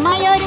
mayor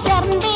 cerdas